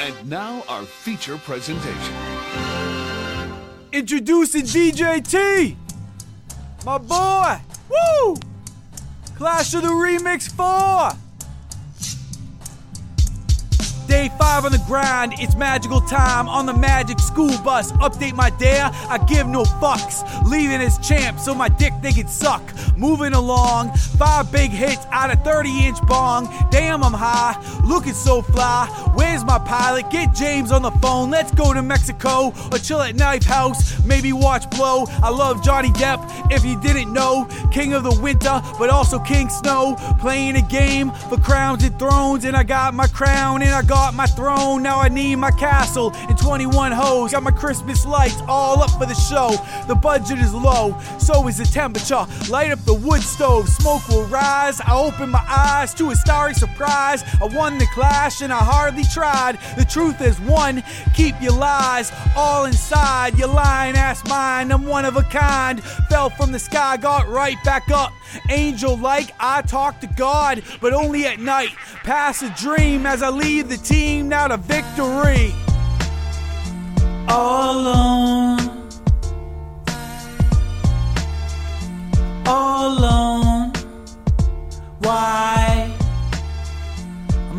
And now our feature presentation. Introducing DJ T, my boy. Woo! Clash of the Remix 4. Day five on the grind, it's magical time on the magic school bus. Update my dare, I give no fucks. Leaving as champ so my dick they can suck. Moving along, five big hits out of 30 inch bong. Damn, I'm high, looking so fly. Where's my pilot? Get James on the phone. Let's go to Mexico or chill at Knife House. Maybe watch Blow. I love Johnny Depp. If you didn't know, King of the Winter, but also King Snow. Playing a game for crowns and thrones, and I got my crown and I got my throne. Now I need my castle and 21 hoes. Got my Christmas lights all up for the show. The budget is low, so is the temperature. Light up the wood stove, smoke will rise. I open my eyes to a starry surprise. I won the clash and I hardly tried. The truth is one, keep your lies all inside. Your lying ass mind, I'm one of a kind. Fell from the sky, got right back up. Angel like, I talk to God, but only at night. Pass a dream as I lead the team now to victory. All alone.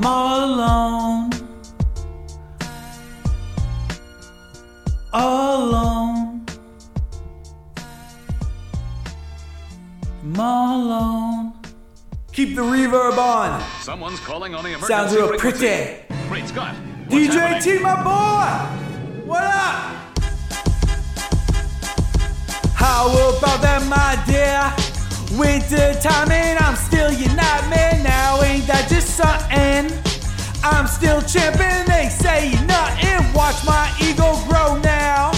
I'm all alone. All alone. I'm all alone. Keep the reverb on. Someone's calling on the emergency Sounds real frequency. pretty. Great Scott. DJ happening? T, my boy! What up? How about that, my dear? Winter time and I'm still your nightmare now. Something? I'm still champion, they say nothing. Watch my ego grow now.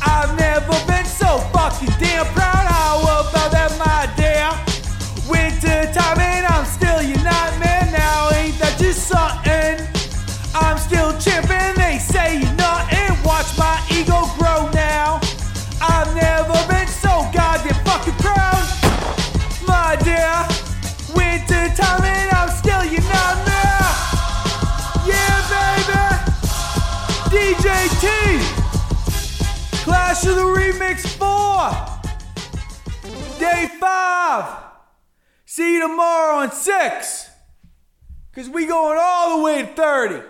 I've never been so fucking damn proud. How about that, my dear? Winter time and I'm DJ T. Clash of the Remix 4. Day 5. See you tomorrow on 6. Because we going all the way to 30.